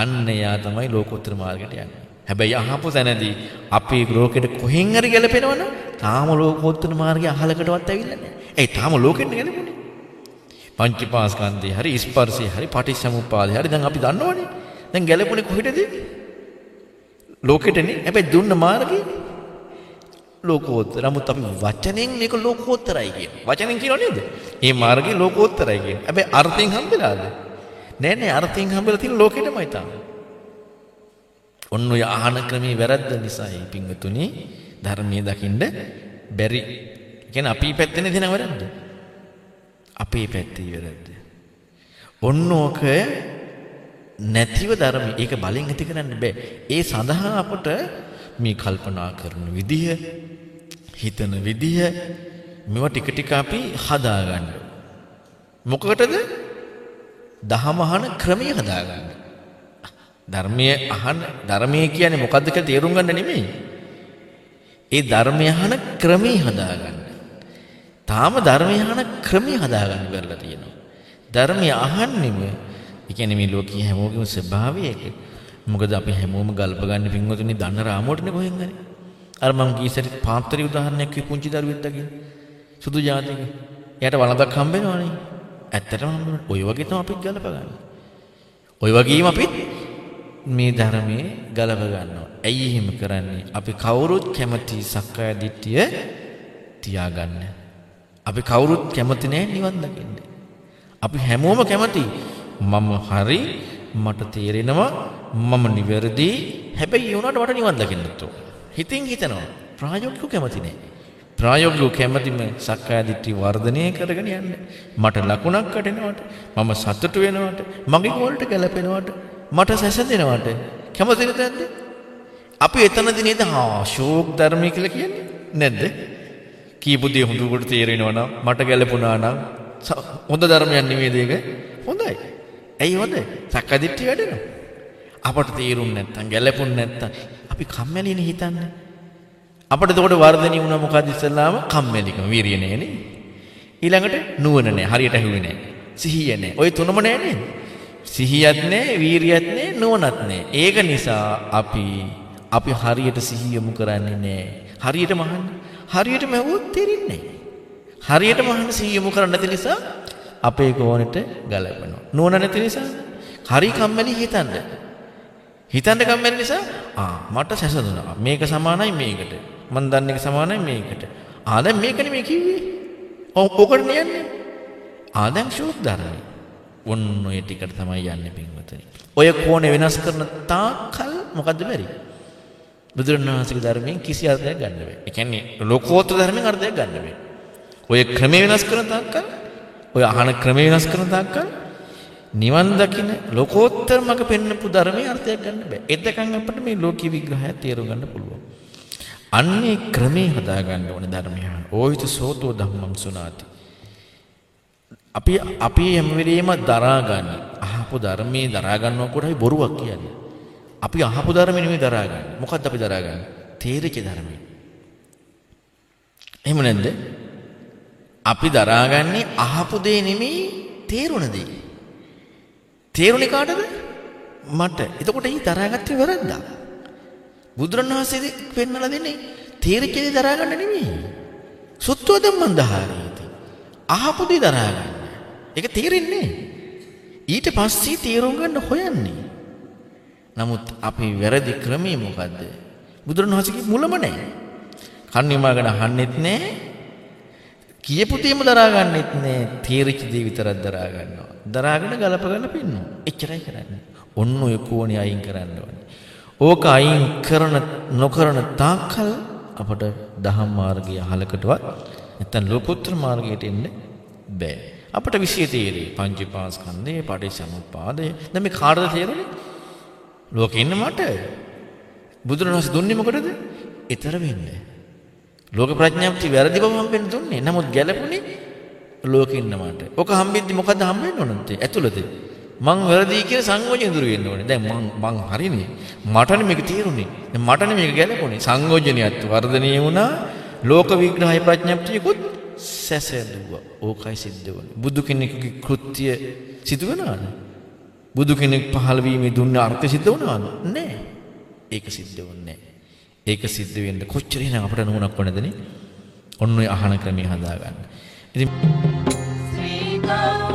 අන්න එයා තමයි ලෝකෝත්තර මාර්ගයට යන්නේ. හැබැයි අහපු තැනදී අපේ ලෝකෙට කොහෙන් හරි ගැලපෙනවනම් තාම ලෝකෝත්තර මාර්ගය අහලකටවත් ඇවිල්ලා නැහැ. ඒ තාම ලෝකෙට ගැලපුණේ. පංචපාස්කන්ධේ හරි ස්පර්ශේ හරි පටිච්චසමුප්පාදේ හරි දැන් අපි දන්නවනේ. දැන් ගැලපුණේ කොහෙටද? ලෝකෙටනේ. හැබැයි දුන්න මාර්ගේ ලෝකෝත්තර. නමුත් අපි වචනෙන් මේක ලෝකෝත්තරයි කියන. වචනෙන් කියනව නේද? මේ මාර්ගේ ලෝකෝත්තරයි කියන. හැබැයි අර්ථයෙන් හම්බෙලාද? නෑ නෑ අර්ථයෙන් හම්බෙලා තියෙන ලෝකෙටමයි තාම. ඔන්න ඔය අහන ක්‍රමේ වැරද්ද නිසායි පින්වතුනි ධර්මයේ දකින්න බැරි. කියන්නේ අපි පැත්තේ තියෙන වැරද්ද. අපේ පැත්තේ වැරද්ද. ඔන්න ඕක නැතිව ධර්ම ඒක බලෙන් ඇති කරන්න බෑ. ඒ සඳහා අපට මේ කල්පනා කරන විදිහ, හිතන විදිහ මේවා ටික ටික අපි හදාගන්න. මොකකටද? දහම අහන ක්‍රමය හදාගන්න. ධර්මයේ අහන ධර්මයේ කියන්නේ මොකද්ද කියලා තේරුම් ගන්න නෙමෙයි. ඒ ධර්මය අහන ක්‍රමය හදාගන්න. තාම ධර්මය අහන ක්‍රමය හදාගන්න කරලා තියෙනවා. ධර්මය අහන්නෙම ඒ කියන්නේ මේ ලෝකයේ හැමෝගෙම ස්වභාවය ඒක. මොකද අපි හැමෝම ගල්ප ගන්න පින්වතුනි දන්න රාමුවටනේ කොහෙන් හරි. අර මම කීසරි පාත්‍රි උදාහරණයක් කිව්ව පුංචි දරුවෙක් දකින්න. සුදු ජාතික. එයාට වළඳක් හම්බ වෙනවනේ. ඇත්තටම හම්බ වෙනවා. ඔය වගේ තමයි අපිත් ගලප ගන්න. ඔය වගේම අපිත් මේ ධර්මයේ ගලප ගන්නවා. ඇයි එහෙම කරන්නේ? අපි කවුරුත් කැමති සක්කාය දිට්ඨිය තියාගන්න. අපි කවුරුත් කැමති නෑ නිවන් දකින්න. අපි හැමෝම කැමති මම හරි මට තේරෙනවා මම නිවැරදි හැබැයි ඒ වුණාට මට නිවන් දකින්නත් ඕන. හිතින් හිතනවා ප්‍රායෝගිකව කැමති නෑ. ප්‍රායෝගිකව කැමතිම සක්කාය දිට්ඨිය වර්ධනය කරගෙන යන්න. මට ලකුණක් කටෙනවට මම සතුටු වෙනවට මගේ ගෝල්ට ගැලපෙනවට මට සැසඳෙනවට කැමති නැද්ද? අපි එතනදී නේද ආ ශෝක් ධර්මය කියලා කියන්නේ නැද්ද? කියපු දේ හොඳට තේරෙනවා නම් මට ගැලපුණා නම් හොඳ ධර්මයක් නෙමෙයිද ඒක? හොඳයි. ඇයි හොඳ? සක්කාදිට්ඨිය වැඩෙනවා. අපට තේරුම් නැත්තම් ගැලපුණ නැත්තම් අපි කම්මැලිනේ හිතන්නේ. අපිට එතකොට වර්ධනය වුණා මොකද ඉස්සල්ලාම කම්මැලිකම වීරිය නෑනේ. ඊළඟට නුවණ නෑ හරියට ඇහුවේ නෑ. සිහිය නෑ. ওই තුනම නෑ නේද? සිහියත් නෑ, වීරියත් නෑ, නුවණත් නෑ. ඒක නිසා අපි අපි හරියට සිහිය යොමු කරන්නේ නෑ. හරියට මහන්නේ. හරියට මැවුවොත් තේරෙන්නේ නෑ. හරියට මහන්න සිහිය යොමු කරන්නේ නැති නිසා අපේ කෝණෙට ගලපනවා. නුවණ නැති නිසා හරි කම්මැලි හිතන්න. හිතන්න කම්මැලි නිසා ආ මට සැසඳුණා. මේක සමානයි මේකට. මන් දන්න එක සමානයි මේකට. ආ දැන් මේකනේ මේ කිව්වේ. ඔකට යන්නේ. ආ දැන් ෂෝක් ධර්මයි. ඔන්න ඔය ටිකට තමයි යන්නේ පින්වතුනි. ඔය කෝණේ වෙනස් කරන තාකල් මොකද්ද බැරි? බුදුරණවහන්සේගේ ධර්මයෙන් කිසි අර්ථයක් ගන්න බෑ. ඒ කියන්නේ ලෝකෝත්තර ධර්මයෙන් අර්ථයක් ගන්න බෑ. ඔය ක්‍රමේ වෙනස් කරන තාක්කල් ඔය අහන ක්‍රමේ වෙනස් කරන තාක්කල් නිවන් දකින ලෝකෝත්තර මඟ පෙන්වපු ධර්මයේ අර්ථයක් ගන්න බෑ. එතකන් අපිට මේ ලෝකීය විග්‍රහය තේරුම් ගන්න පුළුවන්. අන්නේ ක්‍රමේ හදා ගන්න ඕනේ ධර්මය. ඕහිත සෝතෝ ධම්මං සුනාති. අපි අපි හැම වෙලෙම දරා ගන්න. අහපු ධර්මයේ දරා ගන්නකොට අපි බොරුවක් කියන්නේ. අපි අහපු ධර්මෙ නෙමෙයි දරා ගන්න. මොකද්ද අපි දරා ගන්න? තේරිච්ච ධර්මය. එහෙම නැද්ද? අපි දරාගන්නේ අහපු දේ නෙමෙයි තේරුණ දේ. තේරුණේ කාටද? මට. එතකොට ඊ දරාගත්තේ වැරද්දා. බුදුරණවහන්සේ පෙන්නලා දෙන්නේ තේරිච්ච දේ දරාගන්න නෙමෙයි. සුත්තෝ ධම්මං දහාරීති. අහපු දේ දරාගන්න. ඒක තේරෙන්නේ ඊට පස්සේ තේරුම් ගන්න හොයන්නේ. නමුත් අපි වැරදි ක්‍රමයේ මොකද්ද? බුදුරණවහන්සේගේ මුලම නැහැ. කන් නිමාගෙන අහන්නෙත් නැහැ. කියපු දේම දරා ගන්නෙත් නෑ තීරිච්ච දේ විතරක් දරා ගන්නවා. දරාගෙන ගලප ගන්න පින්නවා. එච්චරයි කරන්නේ. ඔන්න ඔය කෝණේ අයින් කරන්න ඕනේ. ඕක අයින් කරන නොකරන තාක්කල් අපට දහම් මාර්ගය අහලකටවත් නැත්නම් ලෝකෝත්තර මාර්ගයට එන්න බෑ. අපට විශ්ය තේරේ පංචපාස්කන්ධේ පටිච්චසමුප්පාදය. දැන් මේ කාටද තේරෙන්නේ? ලෝකේ ඉන්න මට. බුදුරණවහන්සේ දුන්නේ මොකටද? ඊතර වෙන්නේ. ලෝක ප්‍රඥාප්ති වැරදි බව හම්බෙන්න දුන්නේ. නමුත් ගැළපුණේ ලෝකෙ ඉන්න මට. ඔක හම්බෙද්දි මොකද්ද හම්බෙන්න ඕනද? ඇතුළත. මං වැරදි කියලා සංයෝජන දුරු වෙන්න ඕනේ. දැන් මං මං හරිනේ. මටනේ මේක තේරුනේ. දැන් මටනේ මේක ගැළපුණේ. සංයෝජනියත් වර්ධනීය වුණා. ලෝක විග්‍රහය ප්‍රඥාප්තියකුත් සැසඳුවා. ඕකයි සිද්ධ වුණේ. බුදු කෙනෙකුගේ කෘත්‍ය සිදු වෙනවද? බුදු කෙනෙක් පහළ වීමේ දුන්න අර්ථය සිද්ධ වුණාද? නැහැ. ඒක සිද්ධ වුණේ නැහැ. ඒක සිද්ධ වෙන්න කොච්චර එහෙනම් අපිට නුවණක් ඕනද නේ? ඔන්න ඔය අහන ක්‍රමයේ හදාගන්න. ඉතින් ශ්‍රී ගෞ